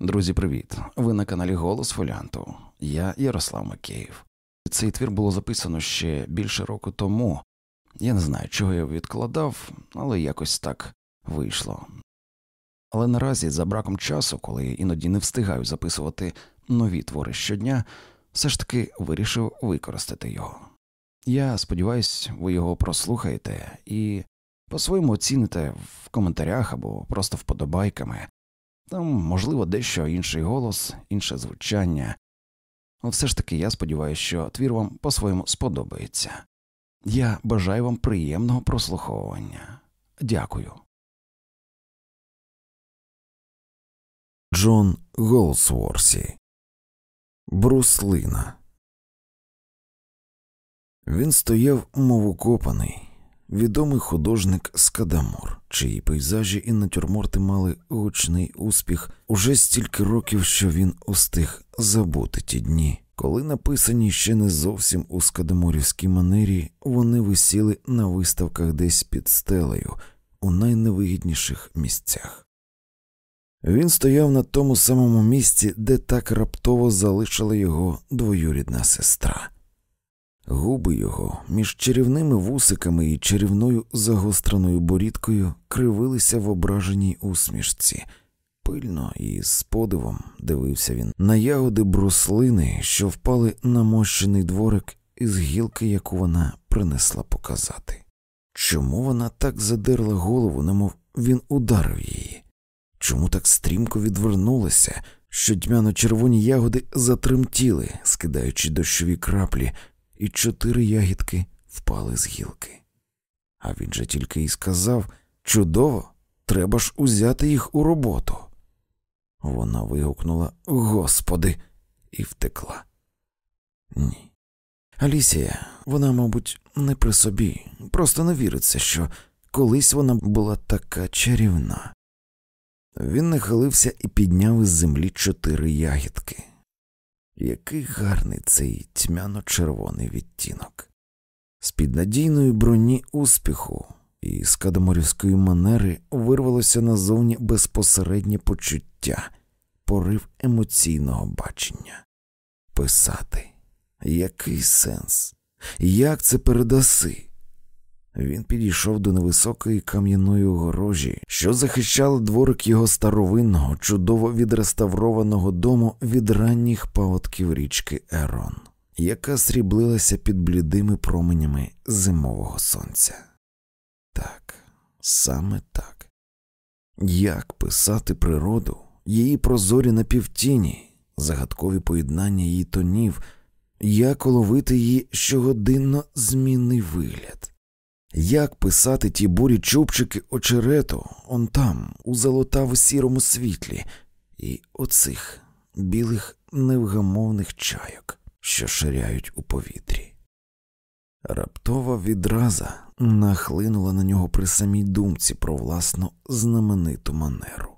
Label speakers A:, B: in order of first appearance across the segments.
A: Друзі, привіт! Ви на каналі Голос Фоліанту. Я Ярослав Макеїв. Цей твір було записано ще більше року тому. Я не знаю, чого я відкладав, але якось так вийшло. Але наразі, за браком часу, коли іноді не встигаю записувати нові твори щодня, все ж таки вирішив використати його. Я сподіваюся, ви його прослухаєте і по своєму оціните в коментарях або просто вподобайками. Там, можливо, дещо інший голос, інше звучання. Але все ж таки я сподіваюся, що твір вам по-своєму сподобається. Я бажаю вам приємного прослуховування. Дякую.
B: Джон Голсворсі Бруслина. Він стояв, мов укопаний, відомий художник Скадамор, чиї пейзажі і натюрморти мали гучний успіх уже стільки років, що він устиг забути ті дні. Коли написані ще не зовсім у скадаморівській манері, вони висіли на виставках десь під стелею у найневигідніших місцях. Він стояв на тому самому місці, де так раптово залишила його двоюрідна сестра. Губи його між чарівними вусиками і чарівною загостреною борідкою кривилися в ображеній усмішці. Пильно і з подивом дивився він на ягоди бруслини, що впали на мощений дворик із гілки, яку вона принесла показати. Чому вона так задерла голову, немов він ударив її? Чому так стрімко відвернулася, що дьмяно червоні ягоди затремтіли, скидаючи дощові краплі, і чотири ягідки впали з гілки. А він же тільки й сказав чудово, треба ж узяти їх у роботу. Вона вигукнула Господи, і втекла. Ні. Алісія, вона, мабуть, не при собі, просто не віриться, що колись вона була така чарівна. Він нахилився і підняв із землі чотири ягідки. Який гарний цей тьмяно-червоний відтінок. З під надійної броні успіху і з кадаморівської манери вирвалося назовні безпосереднє почуття, порив емоційного бачення. Писати, який сенс? Як це передаси? Він підійшов до невисокої кам'яної огорожі, що захищала дворик його старовинного, чудово відреставрованого дому від ранніх паводків річки Ерон, яка сріблилася під блідими променями зимового сонця. Так, саме так. Як писати природу, її прозорі напівтіні, загадкові поєднання її тонів, як уловити її щогодинно змінний вигляд. Як писати ті бурі чубчики очерету он там, у золотаво сірому світлі, і оцих білих невгамовних чайок, що ширяють у повітрі? Раптова відраза нахлинула на нього при самій думці про власну знамениту манеру.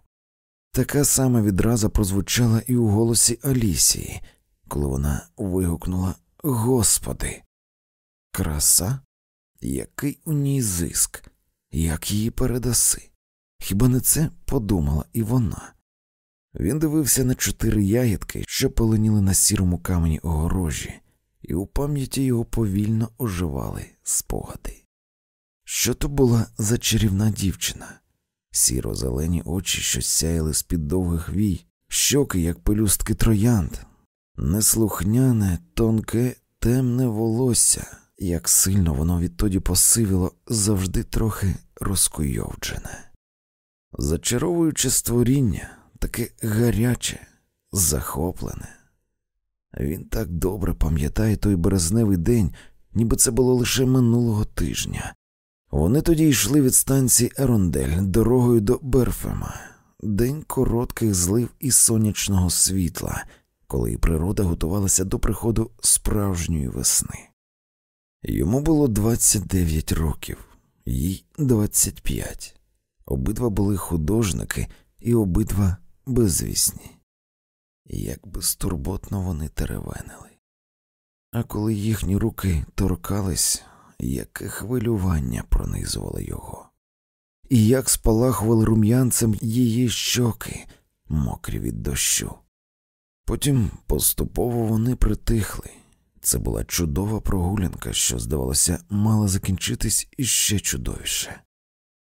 B: Така сама відраза прозвучала і у голосі Алісії, коли вона вигукнула Господи, краса який у ній зиск, як її передаси? Хіба не це подумала і вона? Він дивився на чотири ягідки, що поленіли на сірому камені огорожі, і у пам'яті його повільно оживали спогади. Що то була за чарівна дівчина? Сіро зелені очі, що сяяли з під довгих вій, щоки, як пелюстки троянд, неслухняне, тонке, темне волосся, як сильно воно відтоді посивіло завжди трохи розкуйовджене. Зачаровуюче створіння, таке гаряче, захоплене. Він так добре пам'ятає той березневий день, ніби це було лише минулого тижня. Вони тоді йшли від станції Ерондель дорогою до Берфема, день коротких злив і сонячного світла, коли природа готувалася до приходу справжньої весни. Йому було 29 років, їй 25. Обидва були художники і обидва безвісні. Як безтурботно вони теревенили. А коли їхні руки торкались, яке хвилювання пронизувало його, і як спалахували рум'янцем її щоки, мокрі від дощу. Потім поступово вони притихли. Це була чудова прогулянка, що, здавалося, мала закінчитись іще чудовіше.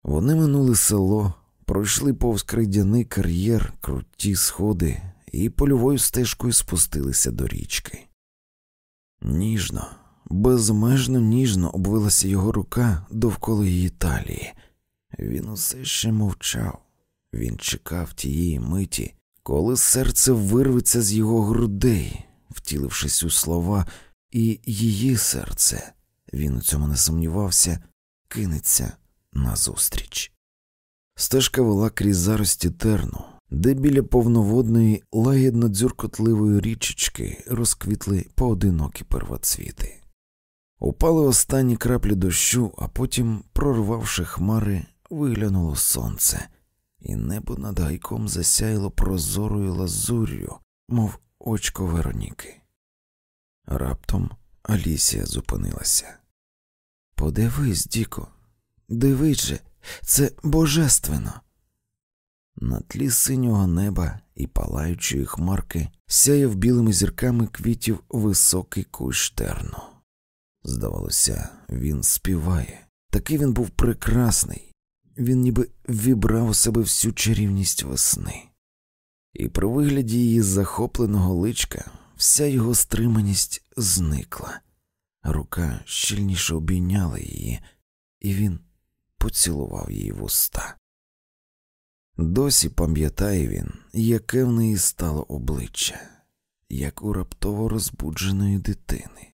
B: Вони минули село, пройшли повз крейдяний кар'єр, круті сходи і польовою стежкою спустилися до річки. Ніжно, безмежно ніжно обвилася його рука довкола її талії. Він усе ще мовчав, він чекав тієї миті, коли серце вирветься з його грудей, втілившись у слова, і її серце, він у цьому не сумнівався, кинеться назустріч. Стежка вела крізь зарості терну, де біля повноводної лагідно дзюркотливої річечки розквітли поодинокі первоцвіти. Упали останні краплі дощу, а потім, прорвавши хмари, виглянуло сонце, і небо над гайком засяяло прозорою лазур'ю, мов очко Вероніки. Раптом Алісія зупинилася. Подивись, Діко, дивись же, це божественно. На тлі синього неба і палаючої хмарки сяяв білими зірками квітів високий кущ терну. Здавалося, він співає. Такий він був прекрасний, він ніби вібрав у себе всю чарівність весни, і при вигляді її захопленого личка вся його стриманість зникла, рука щільніше обійняла її, і він поцілував її в уста. Досі пам'ятає він, яке в неї стало обличчя, як у раптово розбудженої дитини.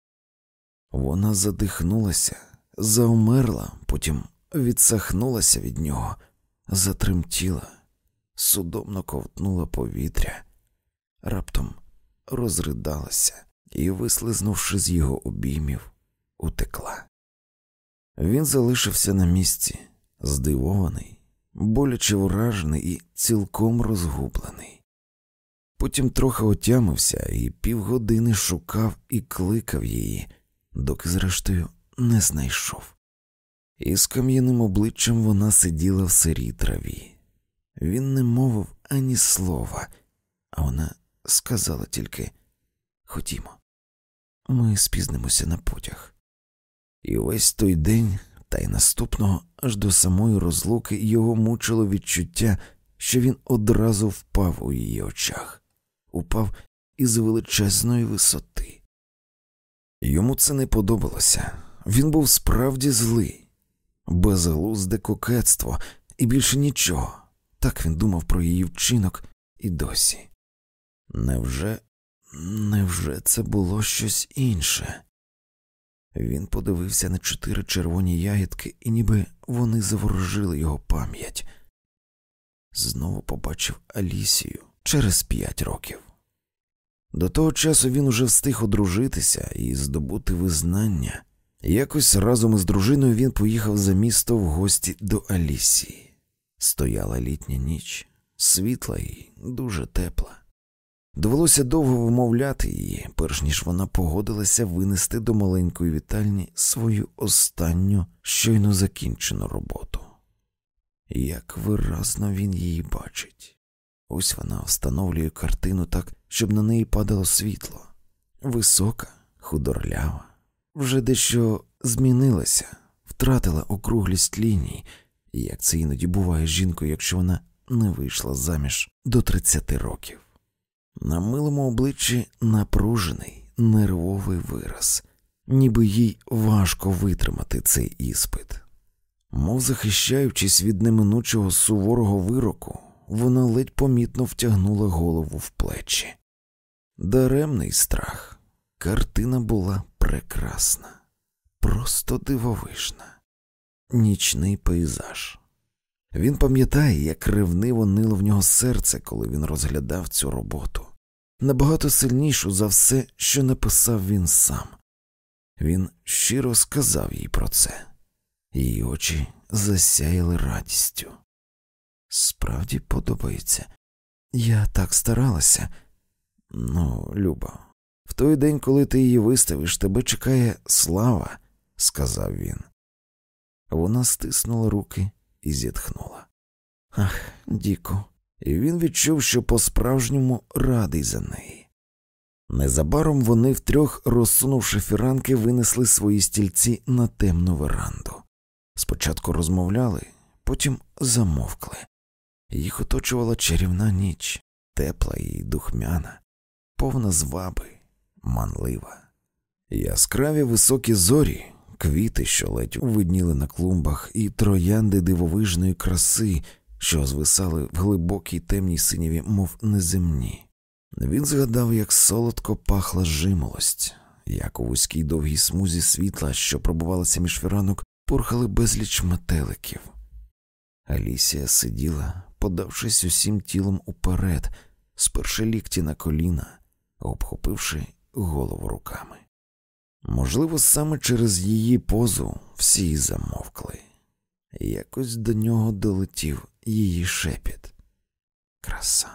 B: Вона задихнулася, заумерла, потім відсахнулася від нього, затремтіла, судомно ковтнула повітря, раптом розридалася і, вислизнувши з його обіймів, утекла. Він залишився на місці, здивований, боляче вражений і цілком розгублений. Потім трохи отямився і півгодини шукав і кликав її, доки, зрештою, не знайшов. І з кам'яним обличчям вона сиділа в сирій траві. Він не мовив ані слова, а вона сказала тільки Ходімо, ми спізнимося на потяг. І весь той день, та й наступного, аж до самої розлуки, його мучило відчуття, що він одразу впав у її очах, упав із величезної висоти. Йому це не подобалося. Він був справді злий, безглузде кокетство і більше нічого. Так він думав про її вчинок і досі. Невже, невже це було щось інше? Він подивився на чотири червоні ягідки, і ніби вони заворожили його пам'ять. Знову побачив Алісію через п'ять років. До того часу він уже встиг одружитися і здобути визнання. Якось разом із дружиною він поїхав за місто в гості до Алісії. Стояла літня ніч, світла і дуже тепла. Довелося довго вмовляти її, перш ніж вона погодилася винести до маленької вітальні свою останню щойно закінчену роботу. Як виразно він її бачить. Ось вона встановлює картину так, щоб на неї падало світло. Висока, худорлява, вже дещо змінилася, втратила округлість ліній, як це іноді буває жінкою, якщо вона не вийшла заміж до 30 років. На милому обличчі напружений, нервовий вираз, ніби їй важко витримати цей іспит. Мов захищаючись від неминучого суворого вироку, вона ледь помітно втягнула голову в плечі. Даремний страх, картина була прекрасна, просто дивовижна, нічний пейзаж. Він пам'ятає, як ревниво нило в нього серце, коли він розглядав цю роботу, набагато сильнішу за все, що написав він сам. Він щиро сказав їй про це, її очі засяяли радістю. Справді подобається. Я так старалася. Ну, Люба, в той день, коли ти її виставиш, тебе чекає слава, сказав він. Вона стиснула руки і зітхнула. Ах, Діко, і він відчув, що по-справжньому радий за неї. Незабаром вони втрьох, розсунувши фіранки, винесли свої стільці на темну веранду. Спочатку розмовляли, потім замовкли. Їх оточувала чарівна ніч, тепла і духмяна, повна зваби, манлива. Яскраві високі зорі, квіти, що ледь видніли на клумбах, і троянди дивовижної краси, що звисали в глибокій темній синєві, мов неземні. Він згадав, як солодко пахла жимолость, як у вузькій довгій смузі світла, що пробувалася між фіранок, порхали безліч метеликів. Алісія сиділа, подавшись усім тілом уперед, сперши лікті на коліна, обхопивши голову руками. Можливо, саме через її позу всі замовкли. Якось до нього долетів її шепіт. Краса,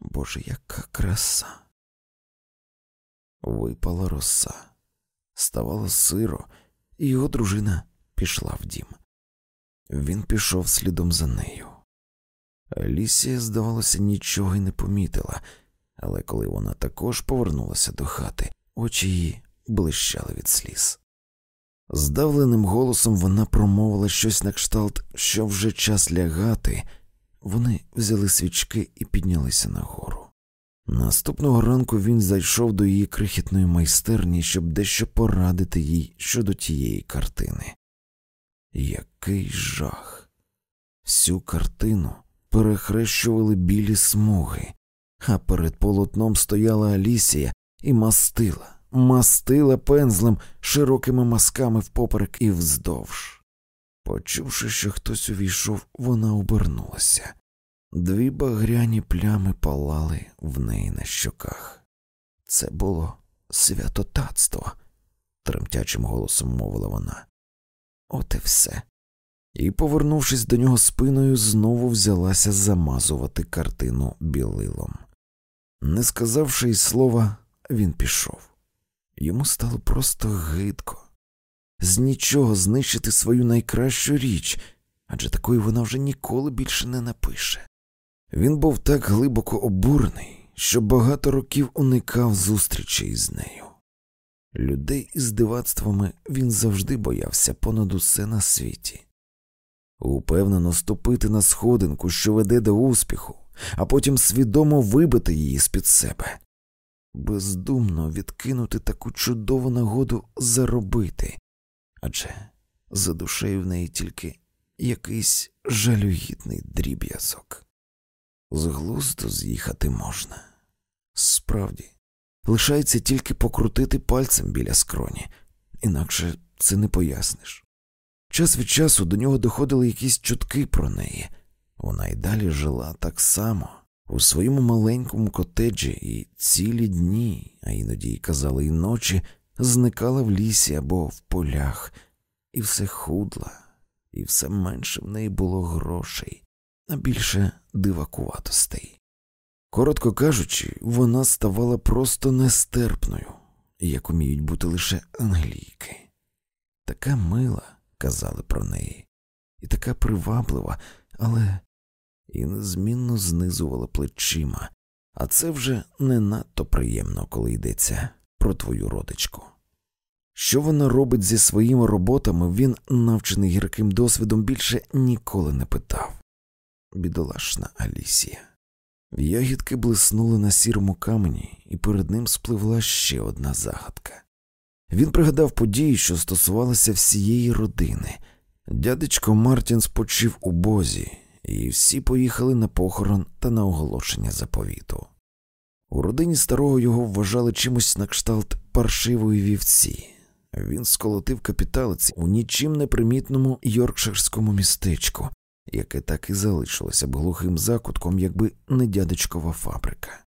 B: Боже, яка краса. Випала роса, ставало сиро, і його дружина пішла в дім. Він пішов слідом за нею. Алісія, здавалося, нічого й не помітила, але коли вона також повернулася до хати, очі її блищали від сліз. Здавленим голосом вона промовила щось на кшталт, що вже час лягати. Вони взяли свічки і піднялися нагору. Наступного ранку він зайшов до її крихітної майстерні, щоб дещо порадити їй щодо тієї картини. Який жах! Всю картину перехрещували білі смуги, а перед полотном стояла Алісія і мастила мастила пензлем широкими мазками впоперек і вздовж. Почувши, що хтось увійшов, вона обернулася. Дві багряні плями палали в неї на щоках. Це було святотатство, тремтячим голосом мовила вона. От і все. І, повернувшись до нього спиною, знову взялася замазувати картину білилом. Не сказавши й слова, він пішов. Йому стало просто гидко з нічого знищити свою найкращу річ, адже такої вона вже ніколи більше не напише. Він був так глибоко обурений, що багато років уникав зустрічей з нею. Людей із дивацтвами він завжди боявся понад усе на світі. Упевнено ступити на сходинку, що веде до успіху, а потім свідомо вибити її з під себе бездумно відкинути таку чудову нагоду заробити, адже за душею в неї тільки якийсь жалюгідний дріб'язок. З глузду з'їхати можна. Справді, лишається тільки покрутити пальцем біля скроні, інакше це не поясниш. Час від часу до нього доходили якісь чутки про неї, вона й далі жила так само, у своєму маленькому котеджі і цілі дні, а іноді казали й ночі, зникала в лісі або в полях, і все худла, і все менше в неї було грошей, а більше дивакуватостей. Коротко кажучи, вона ставала просто нестерпною, як уміють бути лише англійки. Така мила, казали про неї, і така приваблива, але і незмінно знизувала плечима, а це вже не надто приємно, коли йдеться про твою родичку. Що вона робить зі своїми роботами, він, навчений гірким досвідом, більше ніколи не питав. Бідолашна Алісія. Ягідки блиснули на сірому камені, і перед ним спливла ще одна загадка. Він пригадав події, що стосувалися всієї родини. Дядечко Мартін спочив у бозі, і всі поїхали на похорон та на оголошення заповіту. У родині старого його вважали чимось на кшталт паршивої вівці. Він сколотив капіталиці у нічим непримітному йоркширському містечку, яке так і залишилося б глухим закутком, якби не дядечкова фабрика.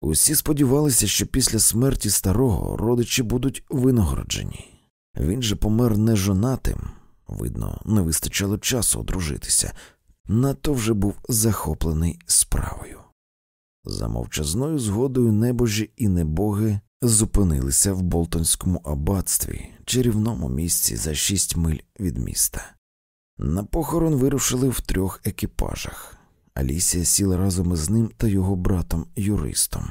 B: Усі сподівалися, що після смерті старого родичі будуть винагороджені. Він же помер нежонатим, видно, не вистачало часу одружитися, надто вже був захоплений справою. За мовчазною згодою небожі і небоги зупинилися в Болтонському аббатстві, чарівному місці за шість миль від міста. На похорон вирушили в трьох екіпажах. Алісія сіла разом із ним та його братом юристом.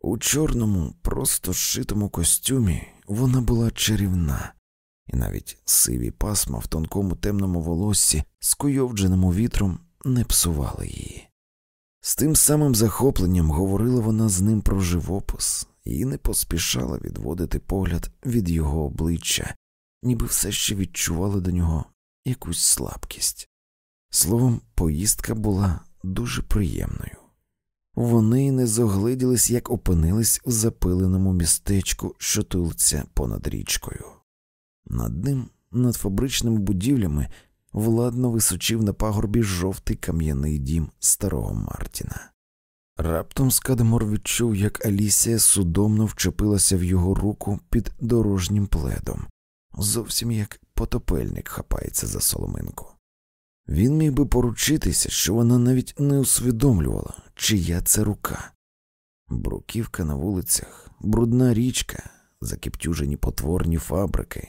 B: У чорному, просто зшитому костюмі вона була чарівна, і навіть сиві пасма в тонкому темному волоссі, скуйовдженому вітром, не псували її. З тим самим захопленням говорила вона з ним про живопис і не поспішала відводити погляд від його обличчя, ніби все ще відчувала до нього якусь слабкість. Словом, поїздка була дуже приємною. Вони не зоглиділись, як опинились в запиленому містечку, що тулиться понад річкою. Над ним, над фабричними будівлями, владно височив на пагорбі жовтий кам'яний дім старого Мартіна. Раптом Скадемор відчув, як Алісія судомно вчепилася в його руку під дорожнім пледом, зовсім як потопельник хапається за соломинку. Він міг би поручитися, що вона навіть не усвідомлювала, чия це рука. Бруківка на вулицях, брудна річка, закіптюжені потворні фабрики,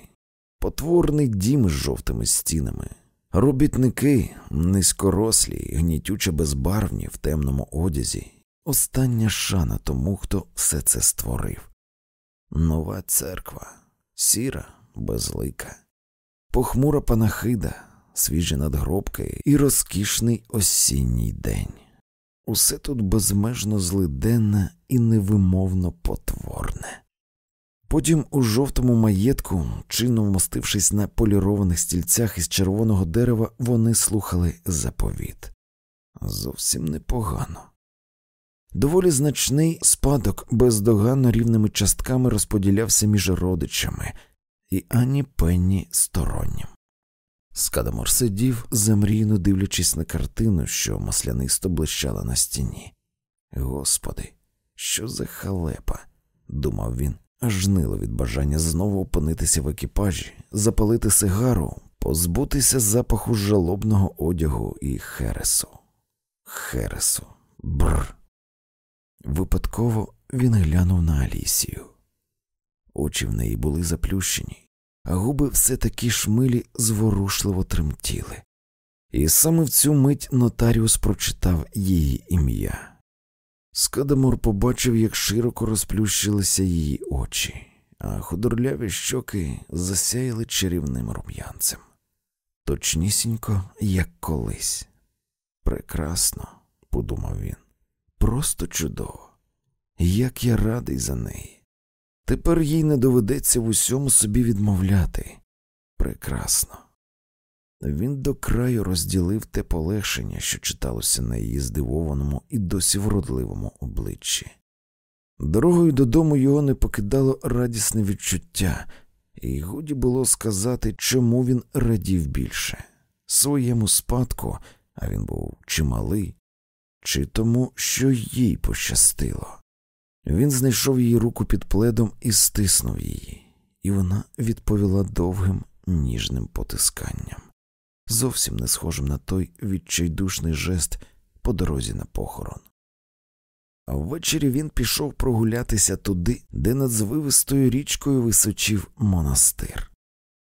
B: потворний дім з жовтими стінами, робітники, низькорослі, гнітюче безбарвні в темному одязі, остання шана тому, хто все це створив. Нова церква, сіра, безлика, похмура панахида, свіжі надгробки і розкішний осінній день. Усе тут безмежно злиденне і невимовно потворне. Потім у жовтому маєтку, чинно вмостившись на полірованих стільцях із червоного дерева, вони слухали заповіт. Зовсім непогано. Доволі значний спадок бездоганно рівними частками розподілявся між родичами, і ані пенні стороннім. Скадамор сидів, замрійно дивлячись на картину, що маслянисто блищала на стіні. Господи, що за халепа, думав він, аж нило від бажання знову опинитися в екіпажі, запалити сигару, позбутися запаху жалобного одягу і хересу. Хересу, бр. Випадково він глянув на Алісію. Очі в неї були заплющені, а губи все такі шмилі зворушливо тремтіли. І саме в цю мить нотаріус прочитав її ім'я. Скадамор побачив, як широко розплющилися її очі, а худорляві щоки засяяли чарівним рум'янцем. Точнісінько, як колись. Прекрасно, подумав він, просто чудово, як я радий за неї. Тепер їй не доведеться в усьому собі відмовляти. Прекрасно. Він до краю розділив те полегшення, що читалося на її здивованому і досі вродливому обличчі. Дорогою додому його не покидало радісне відчуття, і годі було сказати, чому він радів більше своєму спадку, а він був чималий, чи тому, що їй пощастило. Він знайшов її руку під пледом і стиснув її, і вона відповіла довгим ніжним потисканням, зовсім не схожим на той відчайдушний жест по дорозі на похорон. А ввечері він пішов прогулятися туди, де над звивистою річкою височив монастир.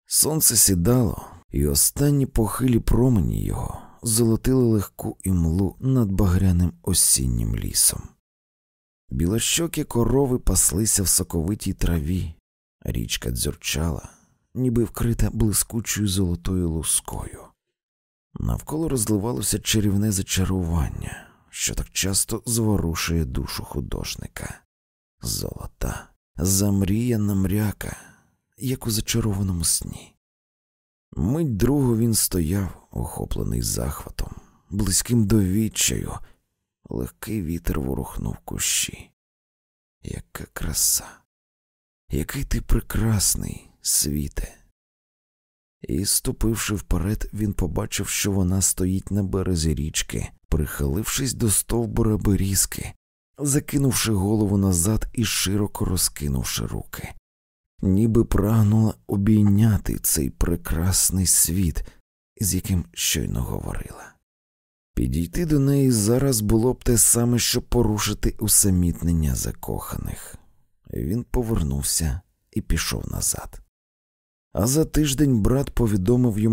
B: Сонце сідало, і останні похилі промені його золотили легку імлу над багряним осіннім лісом. Білощокі корови паслися в соковитій траві, річка дзюрчала, ніби вкрита блискучою золотою лускою. Навколо розливалося чарівне зачарування, що так часто зворушує душу художника. Золота, замріяна мряка, як у зачарованому сні. Мить другу він стояв, охоплений захватом, близьким до відчаю, легкий вітер ворухнув кущі. Яка краса, який ти прекрасний, світе. І, ступивши вперед, він побачив, що вона стоїть на березі річки, прихилившись до стовбура берізки, закинувши голову назад і широко розкинувши руки, ніби прагнула обійняти цей прекрасний світ, з яким щойно говорила. Підійти до неї зараз було б те саме, що порушити усамітнення закоханих. Він повернувся і пішов назад. А за тиждень брат повідомив йому.